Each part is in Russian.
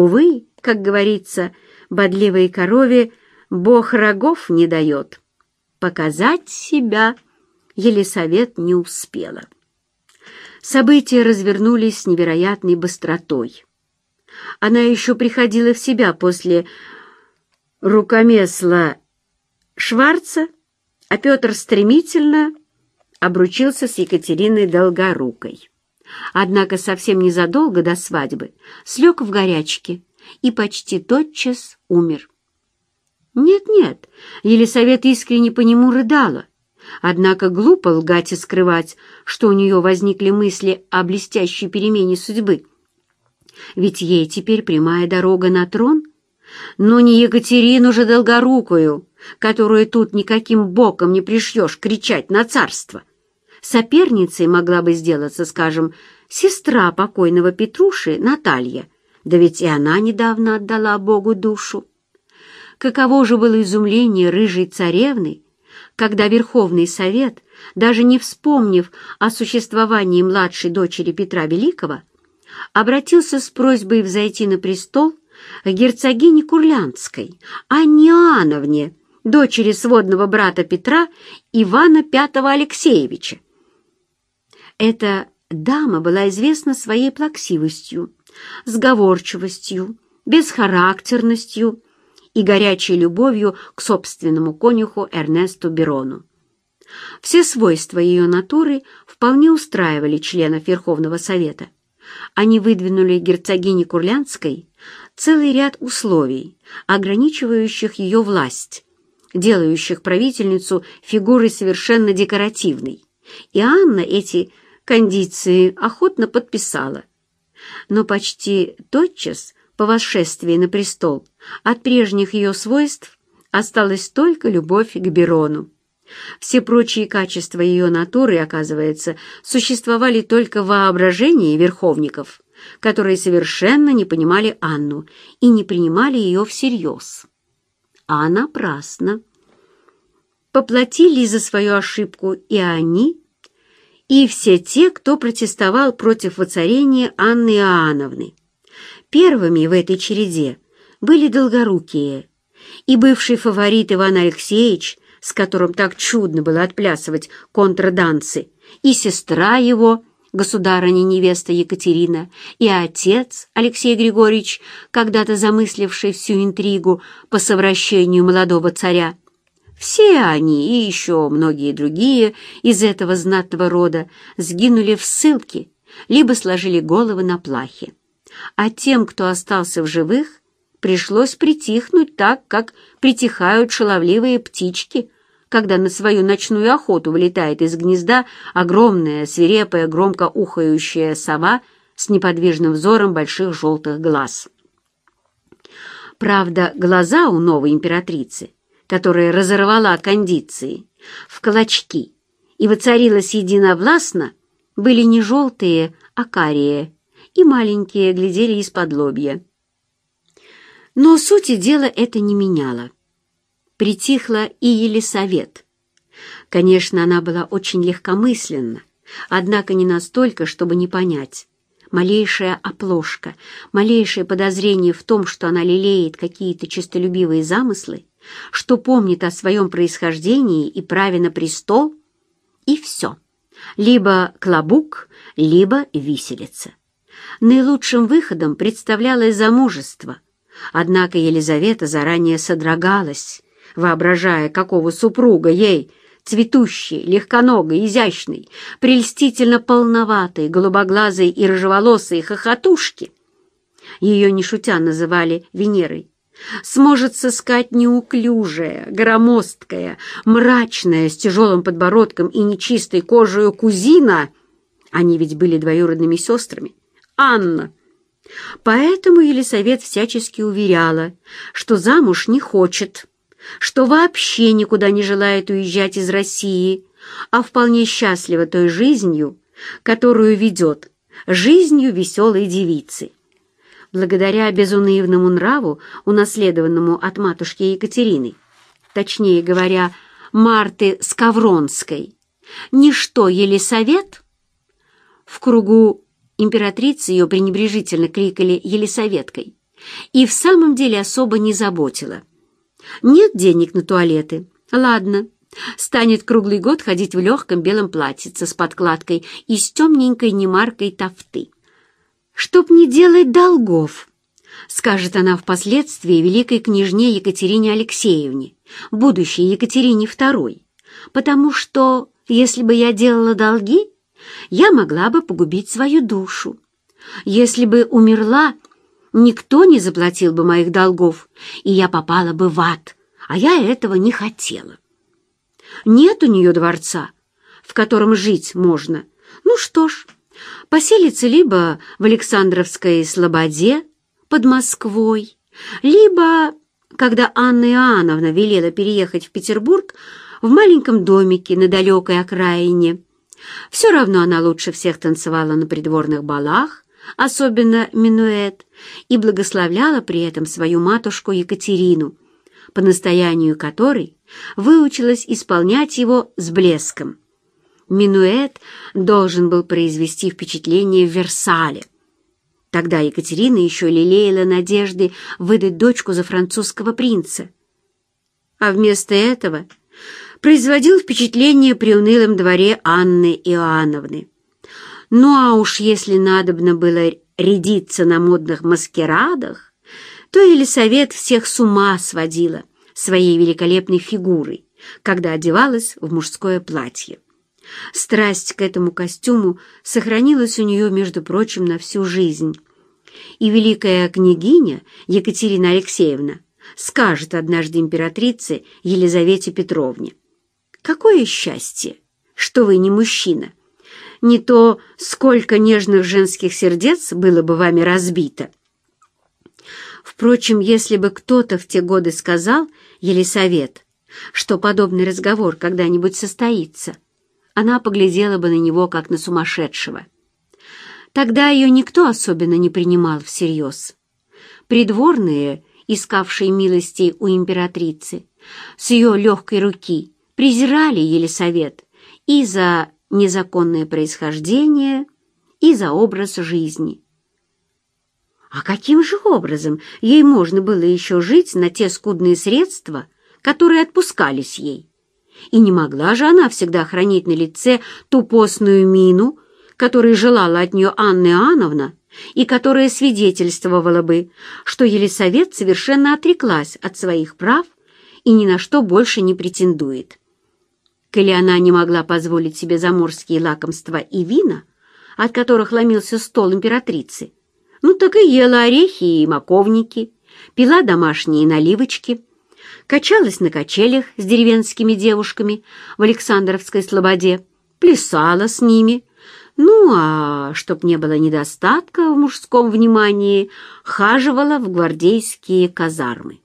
Увы, как говорится, бодливой корове бог рогов не дает. Показать себя Елисавет не успела. События развернулись с невероятной быстротой. Она еще приходила в себя после рукомесла Шварца, а Петр стремительно обручился с Екатериной Долгорукой. Однако совсем незадолго до свадьбы слег в горячке и почти тотчас умер. Нет-нет, Елисавета искренне по нему рыдала, однако глупо лгать и скрывать, что у нее возникли мысли о блестящей перемене судьбы. Ведь ей теперь прямая дорога на трон, но не Екатерину же Долгорукую, которую тут никаким боком не пришьешь кричать на царство. Соперницей могла бы сделаться, скажем, сестра покойного Петруши Наталья, да ведь и она недавно отдала Богу душу. Каково же было изумление рыжей царевны, когда Верховный Совет, даже не вспомнив о существовании младшей дочери Петра Великого, обратился с просьбой взойти на престол к герцогине Курлянской, Анне Иоанновне, дочери сводного брата Петра Ивана V Алексеевича. Эта дама была известна своей плаксивостью, сговорчивостью, бесхарактерностью и горячей любовью к собственному конюху Эрнесту Берону. Все свойства ее натуры вполне устраивали членов Верховного Совета. Они выдвинули герцогине Курлянской целый ряд условий, ограничивающих ее власть, делающих правительницу фигурой совершенно декоративной. И Анна эти кондиции охотно подписала. Но почти тотчас по восшествии на престол от прежних ее свойств осталась только любовь к Берону. Все прочие качества ее натуры, оказывается, существовали только в воображении верховников, которые совершенно не понимали Анну и не принимали ее всерьез. А напрасно. Поплатили за свою ошибку и они, и все те, кто протестовал против воцарения Анны Иоанновны. Первыми в этой череде были долгорукие, и бывший фаворит Иван Алексеевич, с которым так чудно было отплясывать контрдансы, и сестра его, государыня-невеста Екатерина, и отец Алексей Григорьевич, когда-то замысливший всю интригу по совращению молодого царя, все они и еще многие другие из этого знатного рода сгинули в ссылке, либо сложили головы на плахе. А тем, кто остался в живых, пришлось притихнуть так, как притихают шаловливые птички, когда на свою ночную охоту вылетает из гнезда огромная, свирепая, громко ухающая сова с неподвижным взором больших желтых глаз. Правда, глаза у новой императрицы — которая разорвала кондиции в клочки и воцарилась единовластно, были не желтые, а карие, и маленькие глядели из-под лобья. Но сути дела это не меняло. Притихла и Елисавет. Конечно, она была очень легкомысленна, однако не настолько, чтобы не понять. Малейшая оплошка, малейшее подозрение в том, что она лелеет какие-то честолюбивые замыслы, что помнит о своем происхождении и праве на престол, и все. Либо клобук, либо виселица. Наилучшим выходом представлялось замужество, однако Елизавета заранее содрогалась, воображая, какого супруга ей, цветущий, легконогой, изящный, прельстительно полноватой, голубоглазой и рыжеволосой хохотушки. Ее, не шутя, называли Венерой сможет сыскать неуклюжая, громоздкая, мрачная, с тяжелым подбородком и нечистой кожей кузина, они ведь были двоюродными сестрами, Анна. Поэтому Елисавет всячески уверяла, что замуж не хочет, что вообще никуда не желает уезжать из России, а вполне счастлива той жизнью, которую ведет, жизнью веселой девицы благодаря безунывному нраву, унаследованному от матушки Екатерины, точнее говоря, Марты Скавронской, ничто Елисавет, в кругу императрицы ее пренебрежительно кликали Елисаветкой, и в самом деле особо не заботила. Нет денег на туалеты? Ладно, станет круглый год ходить в легком белом платьице с подкладкой из темненькой немаркой тафты. Чтоб не делать долгов, скажет она впоследствии великой княжне Екатерине Алексеевне, будущей Екатерине II, потому что, если бы я делала долги, я могла бы погубить свою душу. Если бы умерла, никто не заплатил бы моих долгов, и я попала бы в ад, а я этого не хотела. Нет у нее дворца, в котором жить можно. Ну что ж, поселиться либо в Александровской Слободе под Москвой, либо, когда Анна Иоанновна велела переехать в Петербург, в маленьком домике на далекой окраине. Все равно она лучше всех танцевала на придворных балах, особенно минуэт, и благословляла при этом свою матушку Екатерину, по настоянию которой выучилась исполнять его с блеском. Минуэт должен был произвести впечатление в Версале. Тогда Екатерина еще лелеяла надежды выдать дочку за французского принца. А вместо этого производил впечатление при унылом дворе Анны Иоанновны. Ну а уж если надобно было рядиться на модных маскарадах, то Елисавет всех с ума сводила своей великолепной фигурой, когда одевалась в мужское платье. Страсть к этому костюму сохранилась у нее, между прочим, на всю жизнь. И великая княгиня Екатерина Алексеевна скажет однажды императрице Елизавете Петровне, «Какое счастье, что вы не мужчина! Не то, сколько нежных женских сердец было бы вами разбито!» Впрочем, если бы кто-то в те годы сказал Елисавет, что подобный разговор когда-нибудь состоится, она поглядела бы на него, как на сумасшедшего. Тогда ее никто особенно не принимал всерьез. Придворные, искавшие милости у императрицы, с ее легкой руки презирали Елисавет и за незаконное происхождение, и за образ жизни. А каким же образом ей можно было еще жить на те скудные средства, которые отпускались ей? И не могла же она всегда хранить на лице ту постную мину, которой желала от нее Анна Иоанновна, и которая свидетельствовала бы, что Елисавет совершенно отреклась от своих прав и ни на что больше не претендует. Коли она не могла позволить себе заморские лакомства и вина, от которых ломился стол императрицы, ну так и ела орехи и маковники, пила домашние наливочки, качалась на качелях с деревенскими девушками в Александровской слободе, плясала с ними, ну а чтоб не было недостатка в мужском внимании, хаживала в гвардейские казармы.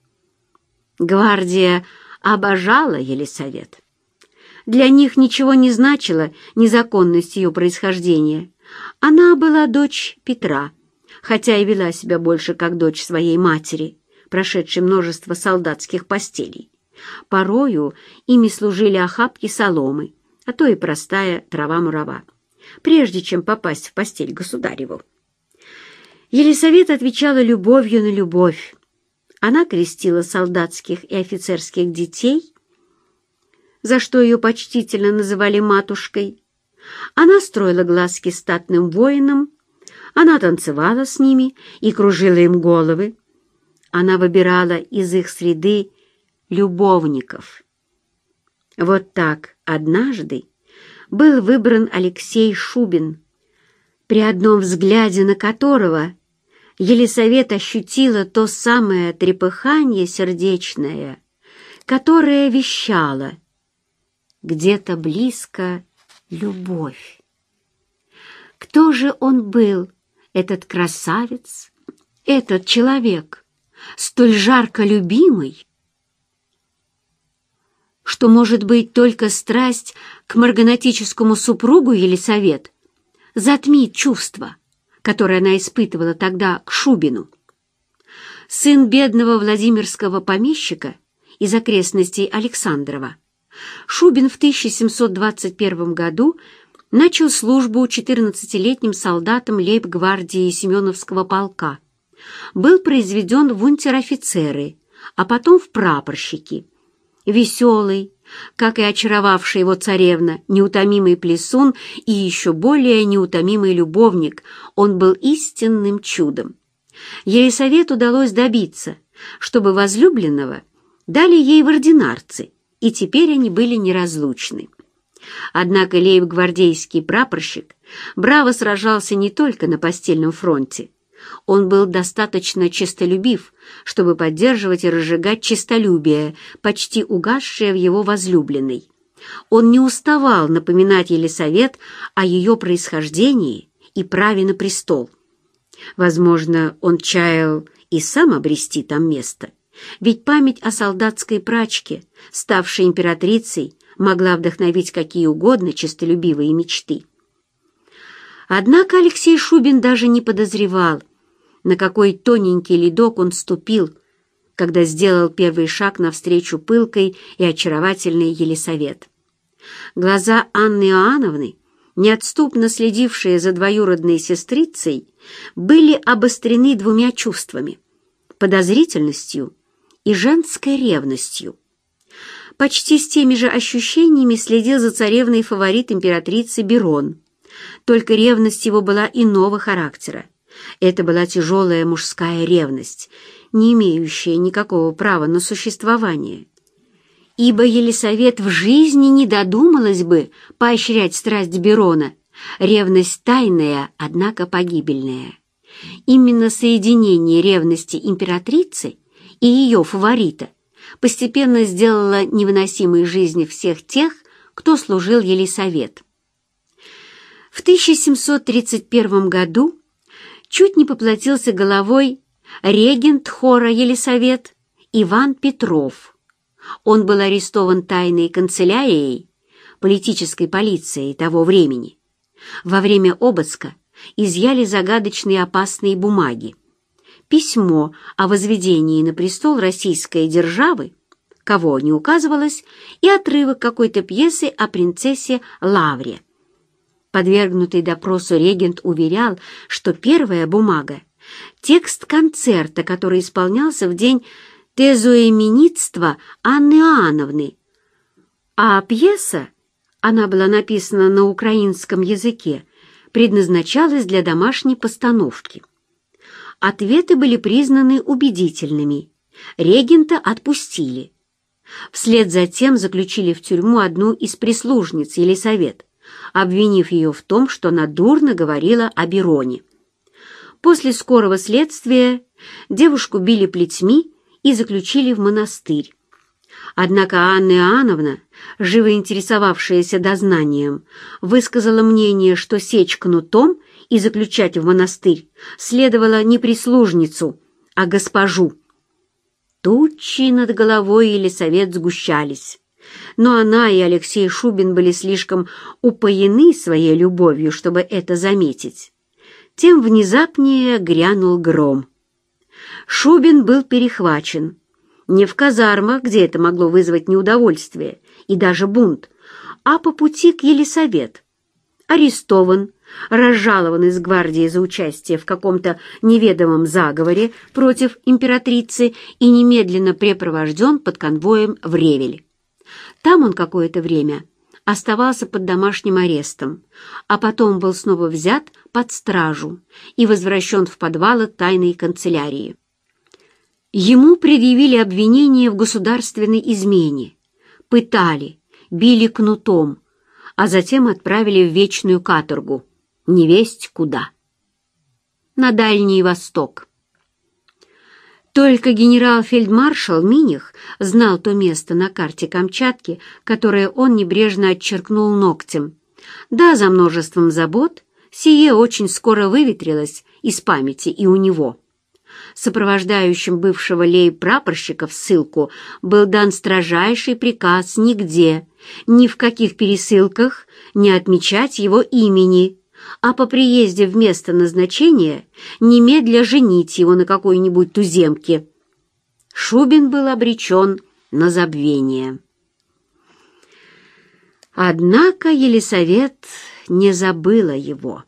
Гвардия обожала Елисавет. Для них ничего не значила незаконность ее происхождения. Она была дочь Петра, хотя и вела себя больше как дочь своей матери, прошедшей множество солдатских постелей. Порою ими служили охапки соломы, а то и простая трава-мурава, прежде чем попасть в постель государеву. Елисавета отвечала любовью на любовь. Она крестила солдатских и офицерских детей, за что ее почтительно называли матушкой. Она строила глазки статным воинам, она танцевала с ними и кружила им головы. Она выбирала из их среды любовников. Вот так однажды был выбран Алексей Шубин, при одном взгляде на которого Елисавета ощутила то самое трепыхание сердечное, которое вещало где-то близко любовь. Кто же он был, этот красавец, этот человек, столь жарко любимый, что, может быть, только страсть к марганатическому супругу Елисавет затмит чувство, которое она испытывала тогда к Шубину. Сын бедного Владимирского помещика из окрестностей Александрова, Шубин в 1721 году начал службу 14-летним солдатом лейб-гвардии Семеновского полка был произведен в унтер-офицеры, а потом в прапорщики. Веселый, как и очаровавшая его царевна, неутомимый плесун и еще более неутомимый любовник, он был истинным чудом. Елисавет удалось добиться, чтобы возлюбленного дали ей в ординарцы, и теперь они были неразлучны. Однако лейб-гвардейский прапорщик браво сражался не только на постельном фронте. Он был достаточно честолюбив, чтобы поддерживать и разжигать честолюбие, почти угасшее в его возлюбленной. Он не уставал напоминать Елисавет о ее происхождении и праве на престол. Возможно, он чаял и сам обрести там место, ведь память о солдатской прачке, ставшей императрицей, могла вдохновить какие угодно честолюбивые мечты. Однако Алексей Шубин даже не подозревал, на какой тоненький ледок он ступил, когда сделал первый шаг навстречу пылкой и очаровательной Елисавет. Глаза Анны Иоанновны, неотступно следившие за двоюродной сестрицей, были обострены двумя чувствами — подозрительностью и женской ревностью почти с теми же ощущениями следил за царевной фаворит императрицы Берон. Только ревность его была иного характера. Это была тяжелая мужская ревность, не имеющая никакого права на существование. Ибо Елисавет в жизни не додумалась бы поощрять страсть Берона, ревность тайная, однако погибельная. Именно соединение ревности императрицы и ее фаворита постепенно сделала невыносимой жизни всех тех, кто служил Елисавет. В 1731 году чуть не поплатился головой регент хора Елисавет Иван Петров. Он был арестован тайной канцелярией, политической полицией того времени. Во время обыска изъяли загадочные опасные бумаги письмо о возведении на престол российской державы, кого не указывалось, и отрывок какой-то пьесы о принцессе Лавре. Подвергнутый допросу регент уверял, что первая бумага — текст концерта, который исполнялся в день тезуэменитства Анны Иоанновны, а пьеса, она была написана на украинском языке, предназначалась для домашней постановки. Ответы были признаны убедительными. Регента отпустили. Вслед за тем заключили в тюрьму одну из прислужниц Елисавет, обвинив ее в том, что она дурно говорила о Бероне. После скорого следствия девушку били плетьми и заключили в монастырь. Однако Анна Иоанновна, живо интересовавшаяся дознанием, высказала мнение, что сечь кнутом и заключать в монастырь следовало не прислужницу, а госпожу. Тучи над головой Елисавет сгущались, но она и Алексей Шубин были слишком упоены своей любовью, чтобы это заметить. Тем внезапнее грянул гром. Шубин был перехвачен. Не в казармах, где это могло вызвать неудовольствие и даже бунт, а по пути к Елисавет. Арестован, разжалован из гвардии за участие в каком-то неведомом заговоре против императрицы и немедленно препровожден под конвоем в Ревель. Там он какое-то время оставался под домашним арестом, а потом был снова взят под стражу и возвращен в подвалы тайной канцелярии. Ему предъявили обвинение в государственной измене, пытали, били кнутом, а затем отправили в вечную каторгу невесть куда. На Дальний Восток. Только генерал-фельдмаршал Миних знал то место на карте Камчатки, которое он небрежно отчеркнул ногтем. Да, за множеством забот, сие очень скоро выветрилось из памяти и у него. Сопровождающим бывшего лей-прапорщика в ссылку был дан строжайший приказ нигде, ни в каких пересылках не отмечать его имени, а по приезде в место назначения немедля женить его на какой-нибудь туземке. Шубин был обречен на забвение. Однако Елисавет не забыла его.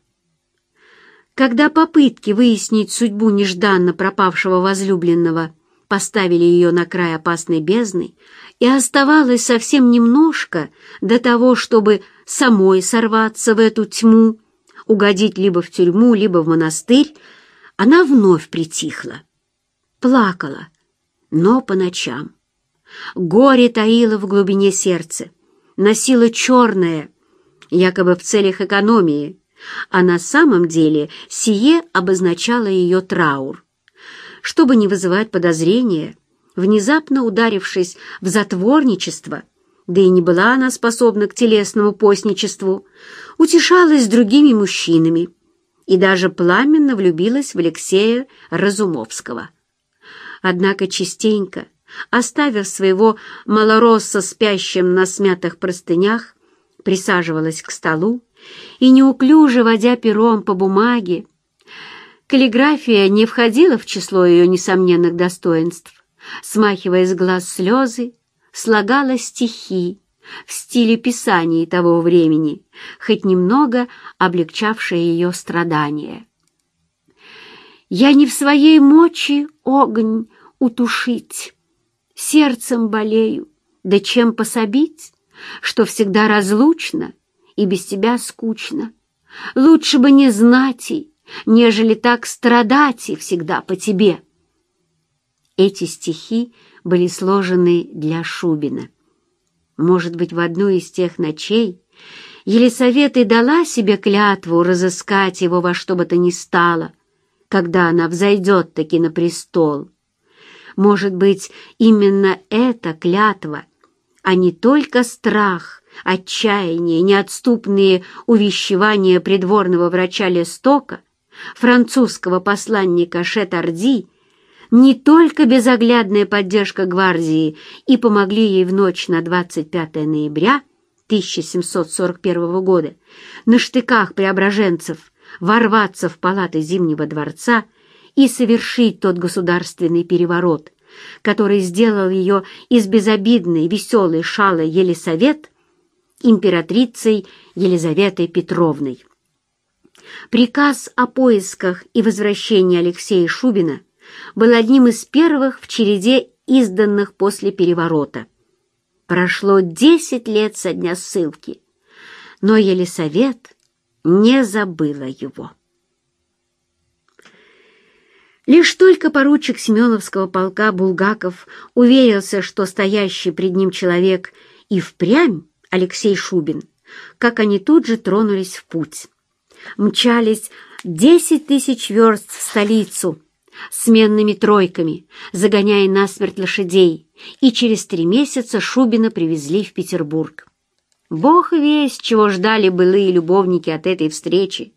Когда попытки выяснить судьбу нежданно пропавшего возлюбленного поставили ее на край опасной бездны, и оставалось совсем немножко до того, чтобы самой сорваться в эту тьму, угодить либо в тюрьму, либо в монастырь, она вновь притихла. Плакала, но по ночам. Горе таило в глубине сердца, носило черное, якобы в целях экономии, а на самом деле сие обозначало ее траур. Чтобы не вызывать подозрения, внезапно ударившись в затворничество, да и не была она способна к телесному постничеству, утешалась с другими мужчинами и даже пламенно влюбилась в Алексея Разумовского. Однако частенько, оставив своего малоросса спящим на смятых простынях, присаживалась к столу и, неуклюже водя пером по бумаге, каллиграфия не входила в число ее несомненных достоинств, смахивая с глаз слезы, слагала стихи в стиле писаний того времени, хоть немного облегчавшие ее страдания. «Я не в своей мочи огонь утушить, сердцем болею, да чем пособить, что всегда разлучно и без тебя скучно. Лучше бы не знать и, нежели так страдать и всегда по тебе». Эти стихи были сложены для Шубина. Может быть, в одну из тех ночей Елисавета и дала себе клятву разыскать его во что бы то ни стало, когда она взойдет таки на престол. Может быть, именно эта клятва, а не только страх, отчаяние, неотступные увещевания придворного врача Лестока, французского посланника Шетарди — не только безоглядная поддержка гвардии и помогли ей в ночь на 25 ноября 1741 года на штыках преображенцев ворваться в палаты Зимнего дворца и совершить тот государственный переворот, который сделал ее из безобидной, веселой шалы Елисавет императрицей Елизаветой Петровной. Приказ о поисках и возвращении Алексея Шубина был одним из первых в череде изданных после переворота. Прошло десять лет со дня ссылки, но Елисавет не забыла его. Лишь только поручик Семеновского полка Булгаков уверился, что стоящий пред ним человек и впрямь Алексей Шубин, как они тут же тронулись в путь. Мчались десять тысяч верст в столицу, сменными тройками, загоняя насмерть лошадей, и через три месяца Шубина привезли в Петербург. Бог весть, чего ждали былые любовники от этой встречи.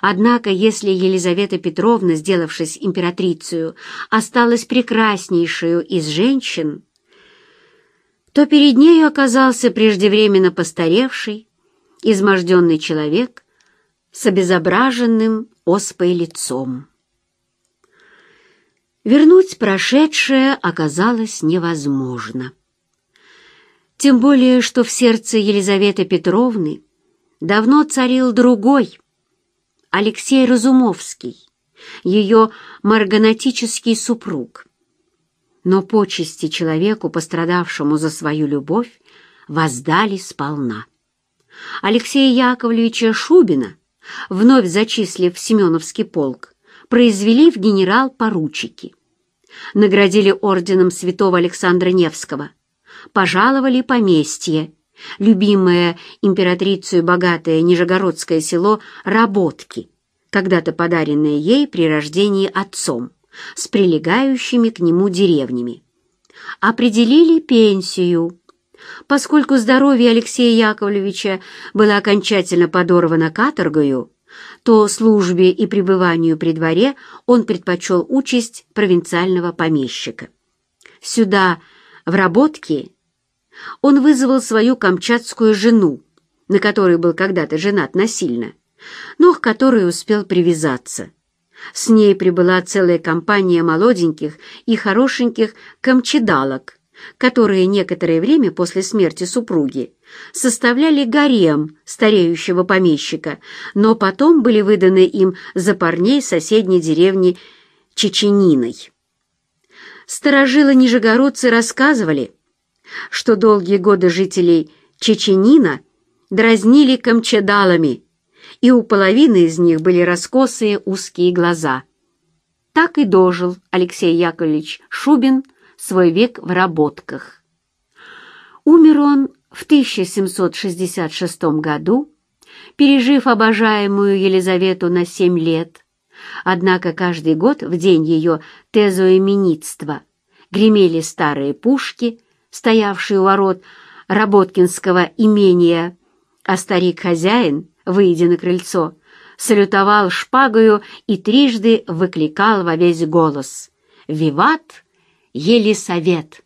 Однако, если Елизавета Петровна, сделавшись императрицей, осталась прекраснейшую из женщин, то перед нею оказался преждевременно постаревший, изможденный человек с обезображенным оспой лицом. Вернуть прошедшее оказалось невозможно. Тем более, что в сердце Елизаветы Петровны давно царил другой, Алексей Разумовский, ее марганатический супруг. Но почести человеку, пострадавшему за свою любовь, воздали сполна. Алексея Яковлевича Шубина, вновь зачислив в Семеновский полк, произвели в генерал-поручики наградили орденом святого Александра Невского, пожаловали поместье, любимое императрицей богатое нижегородское село Работки, когда-то подаренное ей при рождении отцом, с прилегающими к нему деревнями. Определили пенсию. Поскольку здоровье Алексея Яковлевича было окончательно подорвано каторгою, то службе и пребыванию при дворе он предпочел участь провинциального помещика. Сюда, в Работке, он вызвал свою камчатскую жену, на которой был когда-то женат насильно, но к которой успел привязаться. С ней прибыла целая компания молоденьких и хорошеньких камчедалок, которые некоторое время после смерти супруги составляли гарем стареющего помещика, но потом были выданы им за парней соседней деревни Чечениной. Старожилы-нижегородцы рассказывали, что долгие годы жителей Чеченина дразнили камчедалами, и у половины из них были раскосые узкие глаза. Так и дожил Алексей Яковлевич Шубин свой век в работках. Умер он в 1766 году, пережив обожаемую Елизавету на семь лет. Однако каждый год в день ее тезоименитства гремели старые пушки, стоявшие у ворот Работкинского имения, а старик-хозяин, выйдя на крыльцо, салютовал шпагою и трижды выкликал во весь голос «Виват Елисавет!»